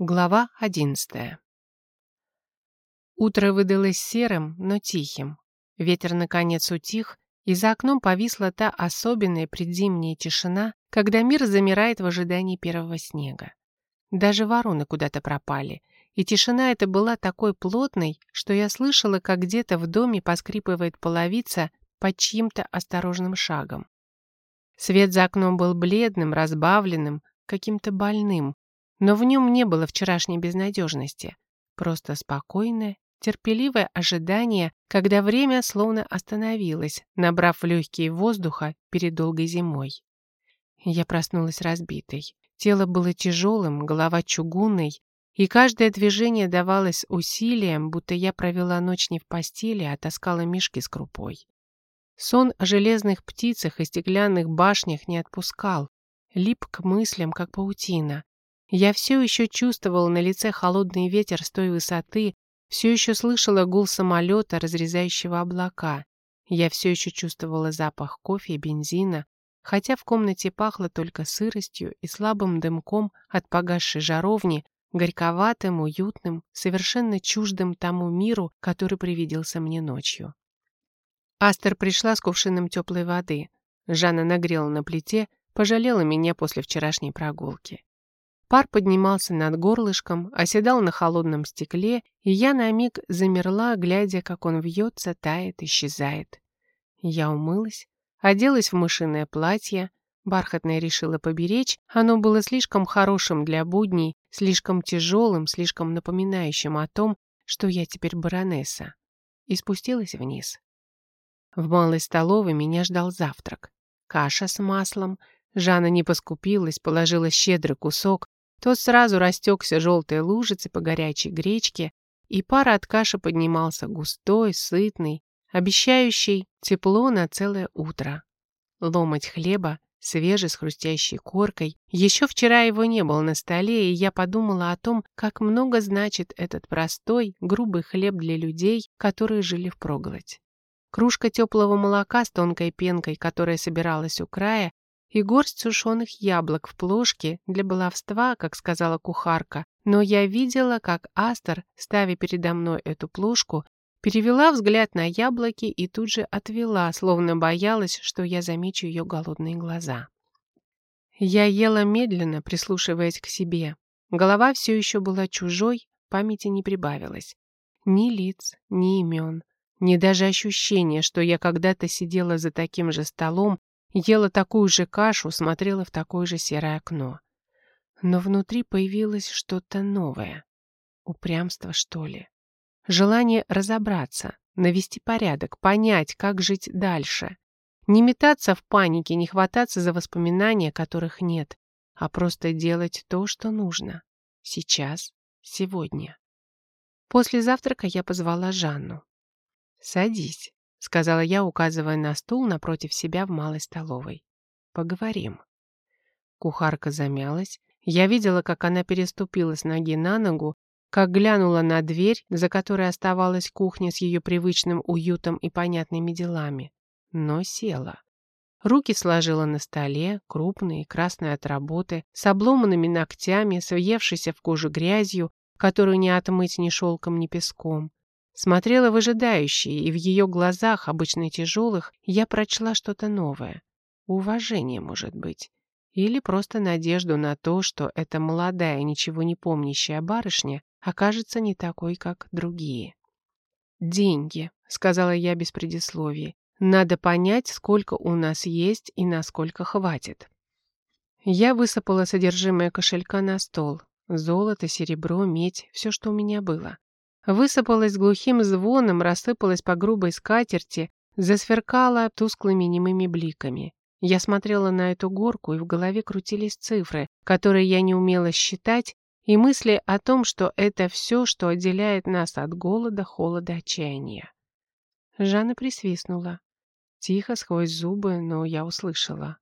Глава одиннадцатая. Утро выдалось серым, но тихим. Ветер наконец утих, и за окном повисла та особенная предзимняя тишина, когда мир замирает в ожидании первого снега. Даже вороны куда-то пропали, и тишина эта была такой плотной, что я слышала, как где-то в доме поскрипывает половица под чьим-то осторожным шагом. Свет за окном был бледным, разбавленным, каким-то больным, но в нем не было вчерашней безнадежности, просто спокойное, терпеливое ожидание, когда время словно остановилось, набрав легкие воздуха перед долгой зимой. Я проснулась разбитой. Тело было тяжелым, голова чугунной, и каждое движение давалось усилием, будто я провела ночь не в постели, а таскала мешки с крупой. Сон о железных птицах и стеклянных башнях не отпускал, лип к мыслям, как паутина, я все еще чувствовала на лице холодный ветер с той высоты, все еще слышала гул самолета, разрезающего облака. Я все еще чувствовала запах кофе и бензина, хотя в комнате пахло только сыростью и слабым дымком от погасшей жаровни, горьковатым, уютным, совершенно чуждым тому миру, который привиделся мне ночью. Астер пришла с кувшином теплой воды. Жанна нагрела на плите, пожалела меня после вчерашней прогулки. Пар поднимался над горлышком, оседал на холодном стекле, и я на миг замерла, глядя, как он вьется, тает, исчезает. Я умылась, оделась в мышиное платье, бархатное решила поберечь, оно было слишком хорошим для будней, слишком тяжелым, слишком напоминающим о том, что я теперь баронесса, и спустилась вниз. В малой столовой меня ждал завтрак. Каша с маслом. Жанна не поскупилась, положила щедрый кусок, тот сразу растекся желтой лужицей по горячей гречке, и пар от каши поднимался густой, сытный, обещающий тепло на целое утро. Ломоть хлеба, свежий с хрустящей коркой. Еще вчера его не было на столе, и я подумала о том, как много значит этот простой, грубый хлеб для людей, которые жили впроголодь. Кружка теплого молока с тонкой пенкой, которая собиралась у края, и горсть сушеных яблок в плошке для баловства, как сказала кухарка, но я видела, как Астер, ставя передо мной эту плошку, перевела взгляд на яблоки и тут же отвела, словно боялась, что я замечу ее голодные глаза. Я ела медленно, прислушиваясь к себе. Голова все еще была чужой, памяти не прибавилось. Ни лиц, ни имен, ни даже ощущения, что я когда-то сидела за таким же столом Ела такую же кашу, смотрела в такое же серое окно. Но внутри появилось что-то новое. Упрямство, что ли? Желание разобраться, навести порядок, понять, как жить дальше. Не метаться в панике, не хвататься за воспоминания, которых нет, а просто делать то, что нужно. Сейчас, сегодня. После завтрака я позвала Жанну. «Садись», сказала я, указывая на стул напротив себя в малой столовой. «Поговорим». Кухарка замялась. Я видела, как она переступила с ноги на ногу, как глянула на дверь, за которой оставалась кухня с ее привычным уютом и понятными делами. Но села. Руки сложила на столе, крупные, красные от работы, с обломанными ногтями, съевшейся в кожу грязью, которую не отмыть ни шелком, ни песком. Смотрела выжидающе, и в ее глазах, обычно тяжелых, я прочла что-то новое. Уважение, может быть. Или просто надежду на то, что эта молодая, ничего не помнящая барышня окажется не такой, как другие. «Деньги», — сказала я без предисловий. «Надо понять, сколько у нас есть и насколько хватит». Я высыпала содержимое кошелька на стол. Золото, серебро, медь, все, что у меня было. Высыпалась глухим звоном, рассыпалась по грубой скатерти, засверкала тусклыми немыми бликами. Я смотрела на эту горку, и в голове крутились цифры, которые я не умела считать, и мысли о том, что это все, что отделяет нас от голода, холода, отчаяния. Жанна присвистнула. Тихо, сквозь зубы, но я услышала.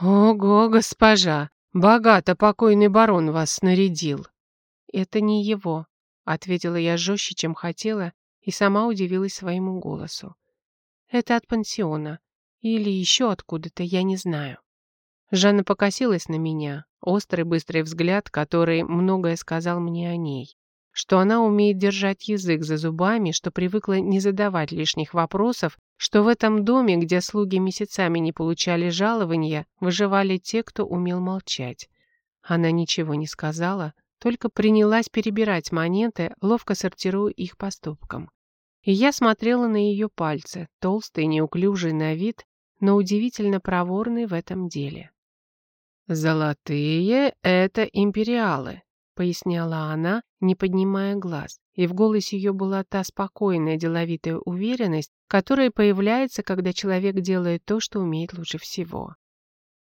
«Ого, госпожа! Богато покойный барон вас снарядил!» «Это не его», Ответила я жестче, чем хотела, и сама удивилась своему голосу. Это от пансиона. Или еще откуда-то, я не знаю. Жанна покосилась на меня. Острый быстрый взгляд, который многое сказал мне о ней. Что она умеет держать язык за зубами, что привыкла не задавать лишних вопросов, что в этом доме, где слуги месяцами не получали жалования, выживали те, кто умел молчать. Она ничего не сказала, только принялась перебирать монеты, ловко сортируя их по стопкам. И я смотрела на ее пальцы, толстые, неуклюжие на вид, но удивительно проворные в этом деле. «Золотые — это империалы», — поясняла она, не поднимая глаз, и в голосе ее была та спокойная деловитая уверенность, которая появляется, когда человек делает то, что умеет лучше всего.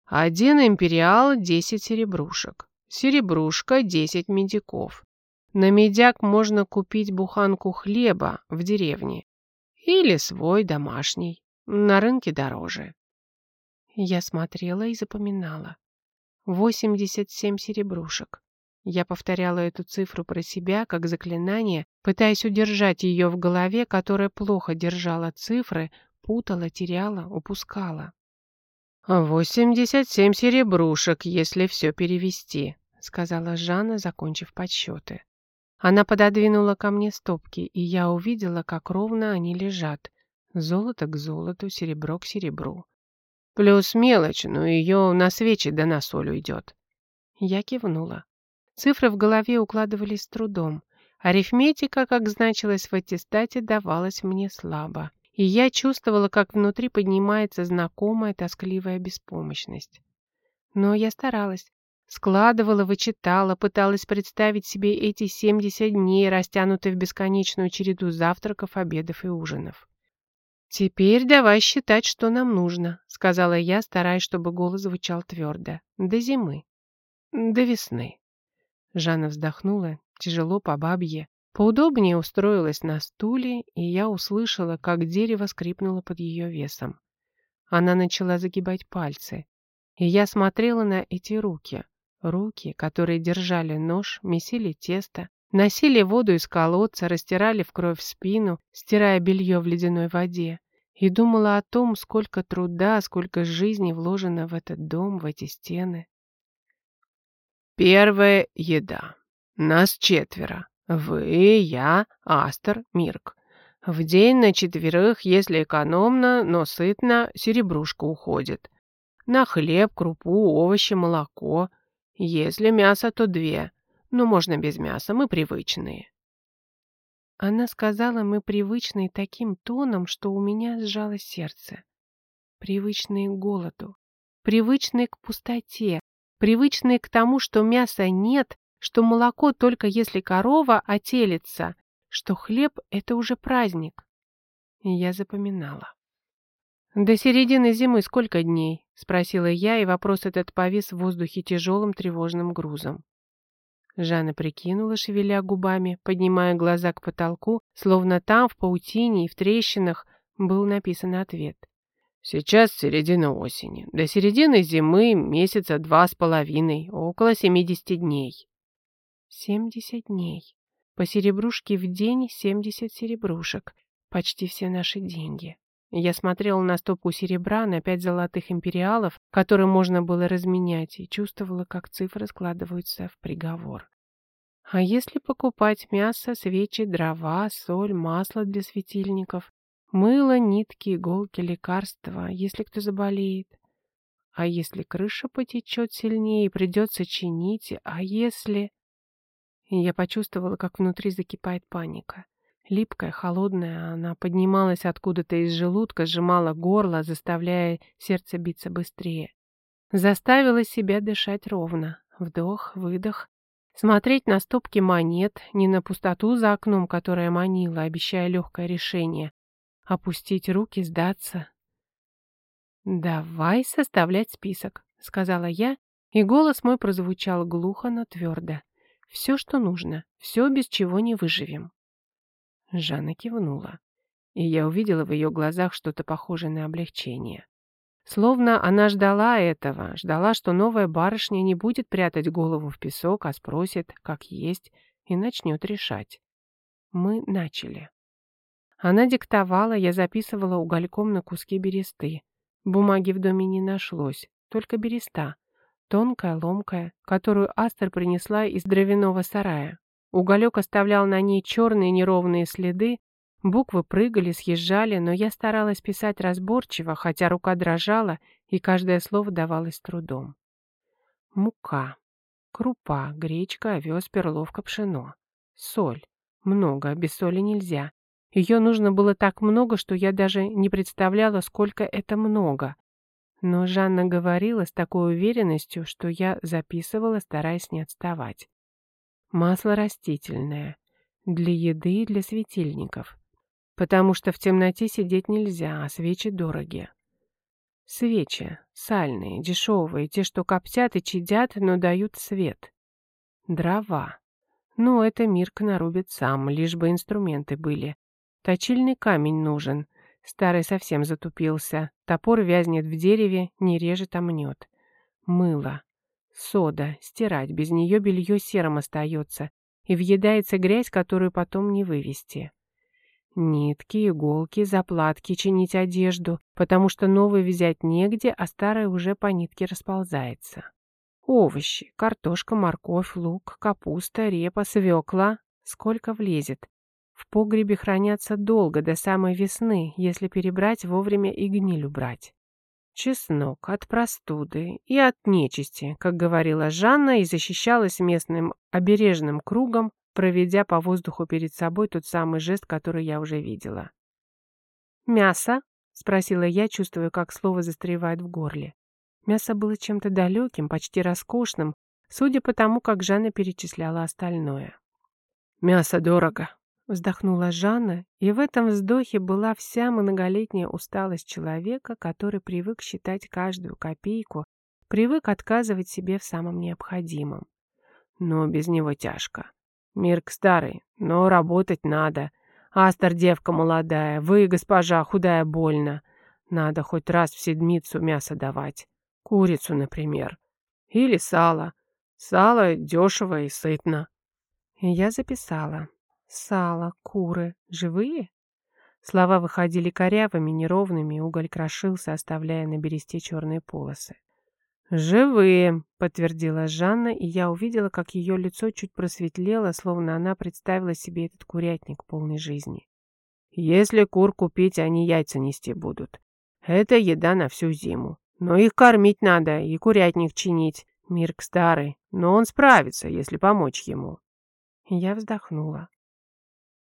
«Один империал — десять серебрушек, серебрушка — десять медиков, на медяк можно купить буханку хлеба в деревне или свой домашний, на рынке дороже. Я смотрела и запоминала. 87 серебрушек. Я повторяла эту цифру про себя как заклинание, пытаясь удержать ее в голове, которая плохо держала цифры, путала, теряла, упускала. «Восемьдесят семь серебрушек, если все перевести», — сказала Жанна, закончив подсчеты. Она пододвинула ко мне стопки, и я увидела, как ровно они лежат. Золото к золоту, серебро к серебру. Плюс мелочь, но ее на свечи да на соль уйдет. Я кивнула. Цифры в голове укладывались с трудом. Арифметика, как значилось в аттестате, давалась мне слабо. И я чувствовала, как внутри поднимается знакомая тоскливая беспомощность. Но я старалась. Складывала, вычитала, пыталась представить себе эти 70 дней, растянутые в бесконечную череду завтраков, обедов и ужинов. «Теперь давай считать, что нам нужно», — сказала я, стараясь, чтобы голос звучал твердо. «До зимы. До весны». Жанна вздохнула, тяжело по бабье. Поудобнее устроилась на стуле, и я услышала, как дерево скрипнуло под ее весом. Она начала загибать пальцы, и я смотрела на эти руки. Руки, которые держали нож, месили тесто, носили воду из колодца, растирали в кровь спину, стирая белье в ледяной воде. И думала о том, сколько труда, сколько жизни вложено в этот дом, в эти стены. Первая еда. Нас четверо. Вы, я, Астер, Мирк. В день на четверых, если экономно, но сытно, серебрушка уходит. На хлеб, крупу, овощи, молоко. Если мясо, то две. Но можно без мяса, мы привычные. Она сказала мы привычные таким тоном, что у меня сжалось сердце. Привычные к голоду, привычные к пустоте, привычные к тому, что мяса нет, что молоко только если корова отелится, что хлеб — это уже праздник. И я запоминала. «До середины зимы сколько дней?» — спросила я, и вопрос этот повис в воздухе тяжелым тревожным грузом. Жанна прикинула, шевеля губами, поднимая глаза к потолку, словно там, в паутине и в трещинах, был написан ответ. «Сейчас середина осени. До середины зимы месяца два с половиной, около семидесяти дней». «Семьдесят дней. По серебрушке в день семьдесят серебрушек. Почти все наши деньги. Я смотрела на стопку серебра, на пять золотых империалов, которые можно было разменять, и чувствовала, как цифры складываются в приговор. А если покупать мясо, свечи, дрова, соль, масло для светильников, мыло, нитки, иголки, лекарства, если кто заболеет? А если крыша потечет сильнее и придется чинить? А если... я почувствовала, как внутри закипает паника. Липкая, холодная, она поднималась откуда-то из желудка, сжимала горло, заставляя сердце биться быстрее. Заставила себя дышать ровно. Вдох, выдох. Смотреть на стопки монет, не на пустоту за окном, которая манила, обещая легкое решение. Опустить руки, сдаться. «Давай составлять список», — сказала я, и голос мой прозвучал глухо, но твердо. «Все, что нужно, все, без чего не выживем». Жанна кивнула, и я увидела в ее глазах что-то похожее на облегчение. Словно она ждала этого, ждала, что новая барышня не будет прятать голову в песок, а спросит, как есть, и начнет решать. Мы начали. Она диктовала, я записывала угольком на куски бересты. Бумаги в доме не нашлось. только береста. Тонкая, ломкая, которую Астер принесла из дровяного сарая. Уголек оставлял на ней черные неровные следы, буквы прыгали, съезжали, но я старалась писать разборчиво, хотя рука дрожала, и каждое слово давалось трудом. Мука, крупа, гречка, овес, перловка, пшено. Соль. Много, без соли нельзя. Ее нужно было так много, что я даже не представляла, сколько это много. Но Жанна говорила с такой уверенностью, что я записывала, стараясь не отставать. Масло растительное. Для еды и для светильников. Потому что в темноте сидеть нельзя, а свечи дорогие. Свечи. Сальные, дешевые, те, что коптят и чадят, но дают свет. Дрова. Ну, это Мирка нарубит сам, лишь бы инструменты были. Точильный камень нужен. Старый совсем затупился. Топор вязнет в дереве, не режет, а мнет. Мыло. Сода. Стирать. Без нее белье серым остается. И въедается грязь, которую потом не вывести. Нитки, иголки, заплатки, чинить одежду, потому что новую взять негде, а старая уже по нитке расползается. Овощи, картошка, морковь, лук, капуста, репа, свекла. Сколько влезет. В погребе хранятся долго, до самой весны, если перебрать вовремя и гниль убрать. Чеснок от простуды и от нечисти, как говорила Жанна и защищалась местным обережным кругом, проведя по воздуху перед собой тот самый жест, который я уже видела. «Мясо?» — спросила я, чувствуя, как слово застревает в горле. Мясо было чем-то далеким, почти роскошным, судя по тому, как Жанна перечисляла остальное. «Мясо дорого», Вздохнула Жанна, и в этом вздохе была вся многолетняя усталость человека, который привык считать каждую копейку, привык отказывать себе в самом необходимом. Но без него тяжко. Мирк старый, но работать надо. Астер девка молодая, вы, госпожа, худая больно. Надо хоть раз в седмицу мясо давать. Курицу, например. Или сало. Сало дешево и сытно. Я записала. Сало, куры. Живые? Слова выходили корявыми, неровными, уголь крошился, оставляя на бересте черные полосы. «Живые», — подтвердила Жанна, и я увидела, как ее лицо чуть просветлело, словно она представила себе этот курятник полной жизни. «Если кур купить, они яйца нести будут. Это еда на всю зиму. Но их кормить надо и курятник чинить. Мирк старый, но он справится, если помочь ему». Я вздохнула.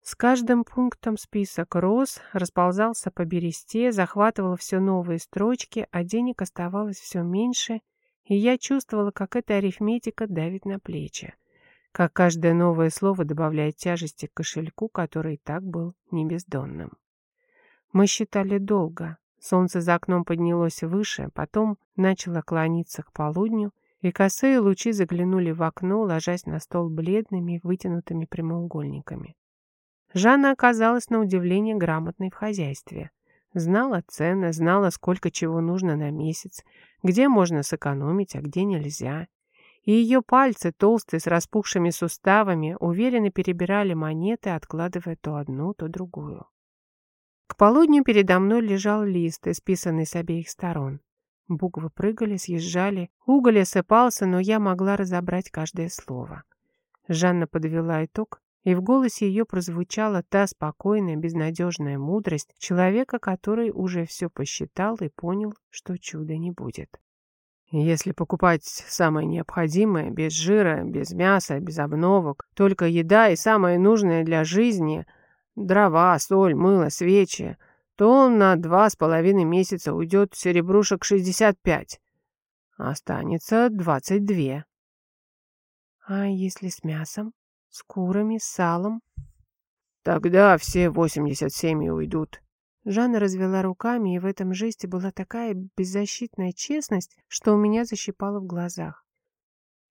С каждым пунктом список рос, расползался по бересте, захватывал все новые строчки, а денег оставалось все меньше, и я чувствовала, как эта арифметика давит на плечи, как каждое новое слово добавляет тяжести к кошельку, который и так был не бездонным. Мы считали долго. Солнце за окном поднялось выше, потом начало клониться к полудню, и косые лучи заглянули в окно, ложась на стол бледными, вытянутыми прямоугольниками. Жанна оказалась на удивление грамотной в хозяйстве. Знала цены, знала, сколько чего нужно на месяц, где можно сэкономить, а где нельзя. И ее пальцы, толстые, с распухшими суставами, уверенно перебирали монеты, откладывая то одну, то другую. К полудню передо мной лежал лист, исписанный с обеих сторон. Буквы прыгали, съезжали, уголь осыпался, но я могла разобрать каждое слово. Жанна подвела итог и в голосе ее прозвучала та спокойная, безнадежная мудрость человека, который уже все посчитал и понял, что чуда не будет. Если покупать самое необходимое, без жира, без мяса, без обновок, только еда и самое нужное для жизни – дрова, соль, мыло, свечи, то на два с половиной месяца уйдет серебрушек 65. Останется 22. А если с мясом? С курами, салом. Тогда все восемьдесят семь и уйдут. Жанна развела руками, и в этом жесте была такая беззащитная честность, что у меня защипало в глазах.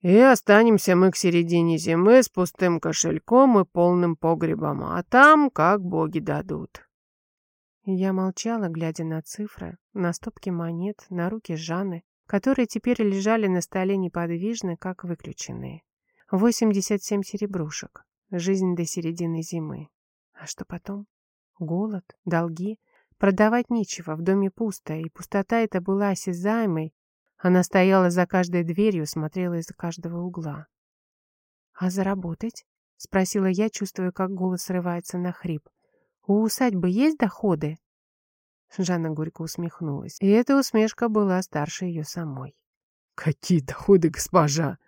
И останемся мы к середине зимы с пустым кошельком и полным погребом, а там как боги дадут. Я молчала, глядя на цифры, на стопки монет, на руки Жанны, которые теперь лежали на столе неподвижно, как выключенные. 87 серебрушек. Жизнь до середины зимы. А что потом? Голод, долги. Продавать нечего, в доме пусто, и пустота эта была осязаемой, Она стояла за каждой дверью, смотрела из каждого угла. «А заработать?» — спросила я, чувствуя, как голос срывается на хрип. «У усадьбы есть доходы?» Жанна горько усмехнулась, и эта усмешка была старше ее самой. «Какие доходы, госпожа!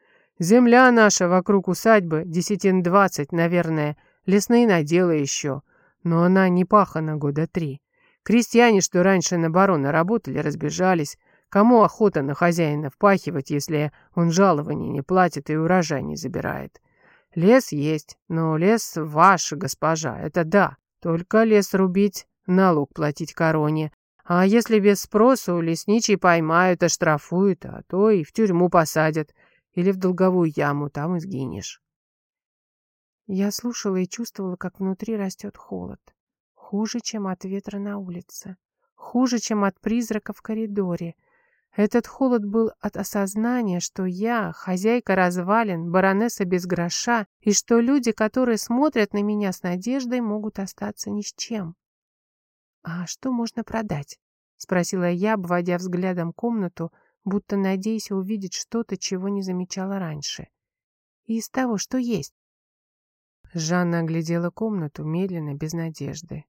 Земля наша вокруг усадьбы, десятин двадцать, наверное, лесные наделы еще, но она не пахана года три. Крестьяне, что раньше на барона работали, разбежались. Кому охота на хозяина впахивать, если он жалований не платит и урожай не забирает? Лес есть, но лес ваш, госпожа, это да. Только лес рубить, налог платить короне. А если без спросу, лесничий поймают, оштрафуют, а то и в тюрьму посадят. Или в долговую яму, там и сгинешь. Я слушала и чувствовала, как внутри растет холод. Хуже, чем от ветра на улице. Хуже, чем от призрака в коридоре. Этот холод был от осознания, что я, хозяйка развалин, баронесса без гроша, и что люди, которые смотрят на меня с надеждой, могут остаться ни с чем. «А что можно продать?» — спросила я, обводя взглядом комнату, будто надеясь увидеть что-то, чего не замечала раньше. «И из того, что есть?» Жанна оглядела комнату медленно, без надежды.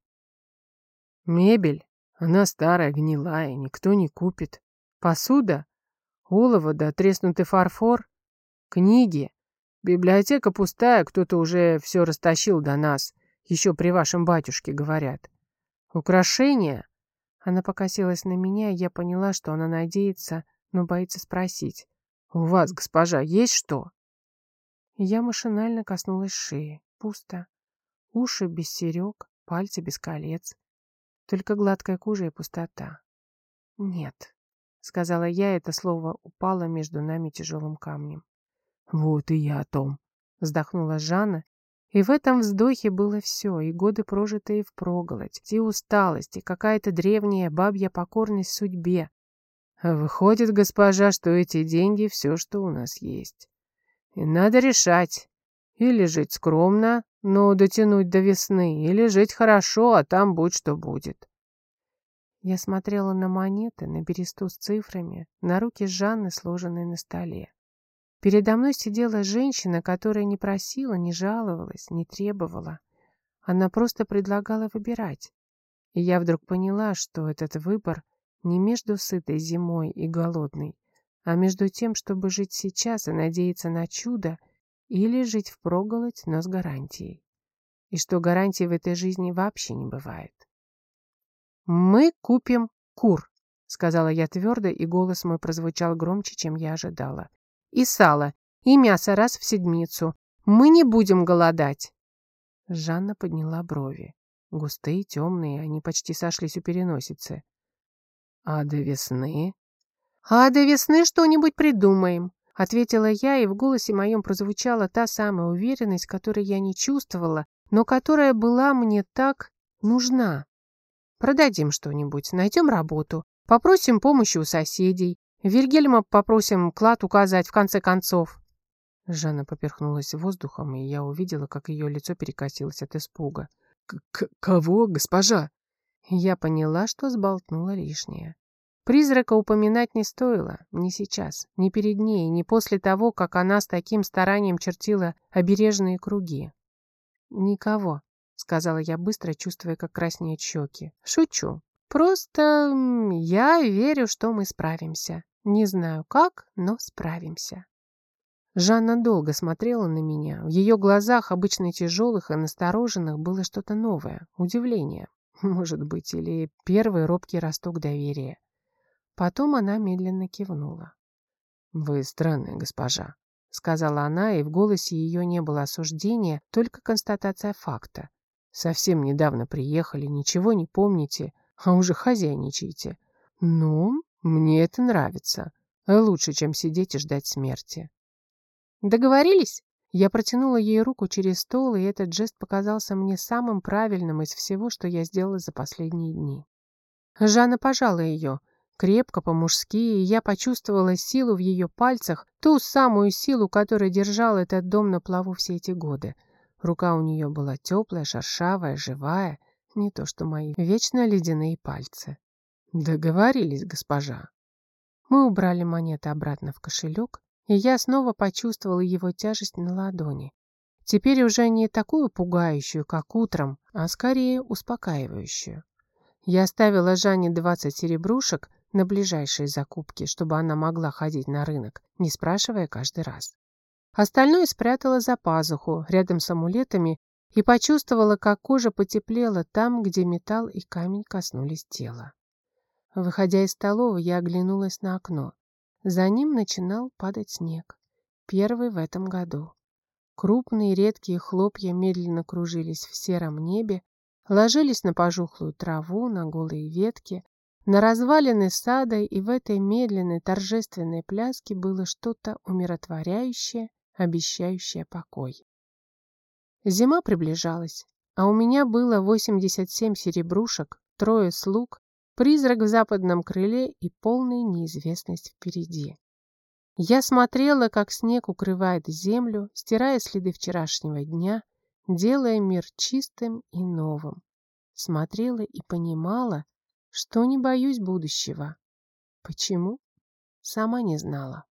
Мебель? Она старая, гнилая, никто не купит. Посуда? Олово да треснутый фарфор? Книги? Библиотека пустая, кто-то уже все растащил до нас. Еще при вашем батюшке говорят. Украшения? Она покосилась на меня, и я поняла, что она надеется, но боится спросить. «У вас, госпожа, есть что?» Я машинально коснулась шеи. Пусто. Уши без серег, пальцы без колец. Только гладкая кожа и пустота. «Нет», — сказала я, это слово упало между нами тяжелым камнем. «Вот и я о том», — вздохнула Жанна, и в этом вздохе было все, и годы прожитые впроголодь, и усталость, и какая-то древняя бабья покорность судьбе. Выходит, госпожа, что эти деньги — все, что у нас есть. И надо решать, или жить скромно, но дотянуть до весны, или жить хорошо, а там будь что будет. Я смотрела на монеты, на бересту с цифрами, на руки Жанны, сложенные на столе. Передо мной сидела женщина, которая не просила, не жаловалась, не требовала. Она просто предлагала выбирать. И я вдруг поняла, что этот выбор не между сытой зимой и голодной, а между тем, чтобы жить сейчас и надеяться на чудо, или жить впроголодь, но с гарантией. И что гарантий в этой жизни вообще не бывает. «Мы купим кур», — сказала я твердо, и голос мой прозвучал громче, чем я ожидала. «И сало, и мясо раз в седмицу. Мы не будем голодать». Жанна подняла брови. Густые, темные, они почти сошлись у переносицы. «А до весны?» «А до весны что-нибудь придумаем. Ответила я, и в голосе моем прозвучала та самая уверенность, которой я не чувствовала, но которая была мне так нужна. Продадим что-нибудь, найдем работу, попросим помощи у соседей, Вильгельма попросим клад указать в конце концов. Жанна поперхнулась воздухом, и я увидела, как ее лицо перекосилось от испуга. К «Кого, госпожа?» Я поняла, что сболтнула лишнее. Призрака упоминать не стоило, ни сейчас, ни перед ней, ни после того, как она с таким старанием чертила обережные круги. «Никого», — сказала я быстро, чувствуя, как краснеют щеки. «Шучу. Просто я верю, что мы справимся. Не знаю как, но справимся». Жанна долго смотрела на меня. В ее глазах, обычно тяжелых и настороженных, было что-то новое, удивление, может быть, или первый робкий росток доверия. Потом она медленно кивнула. «Вы странная госпожа», — сказала она, и в голосе ее не было осуждения, только констатация факта. «Совсем недавно приехали, ничего не помните, а уже хозяйничаете. Ну, мне это нравится. Лучше, чем сидеть и ждать смерти». «Договорились?» Я протянула ей руку через стол, и этот жест показался мне самым правильным из всего, что я сделала за последние дни. Жанна пожала ее, Крепко, по-мужски, и я почувствовала силу в ее пальцах, ту самую силу, которая держала этот дом на плаву все эти годы. Рука у нее была теплая, шершавая, живая, не то что мои вечно ледяные пальцы. «Договорились, госпожа», Мы убрали монеты обратно в кошелек, и я снова почувствовала его тяжесть на ладони. Теперь уже не такую пугающую, как утром, а скорее успокаивающую. Я оставила Жанне 20 серебрушек на ближайшие закупки, чтобы она могла ходить на рынок, не спрашивая каждый раз. Остальное спрятала за пазуху, рядом с амулетами, и почувствовала, как кожа потеплела там, где металл и камень коснулись тела. Выходя из столовой, я оглянулась на окно. За ним начинал падать снег. Первый в этом году. Крупные редкие хлопья медленно кружились в сером небе, ложились на пожухлую траву, на голые ветки, на развалины сада, и в этой медленной торжественной пляске было что-то умиротворяющее, обещающее покой. Зима приближалась, а у меня было 87 серебрушек, трое слуг, призрак в западном крыле и полная неизвестность впереди. Я смотрела, как снег укрывает землю, стирая следы вчерашнего дня, делая мир чистым и новым. Смотрела и понимала, что не боюсь будущего. Почему? Сама не знала.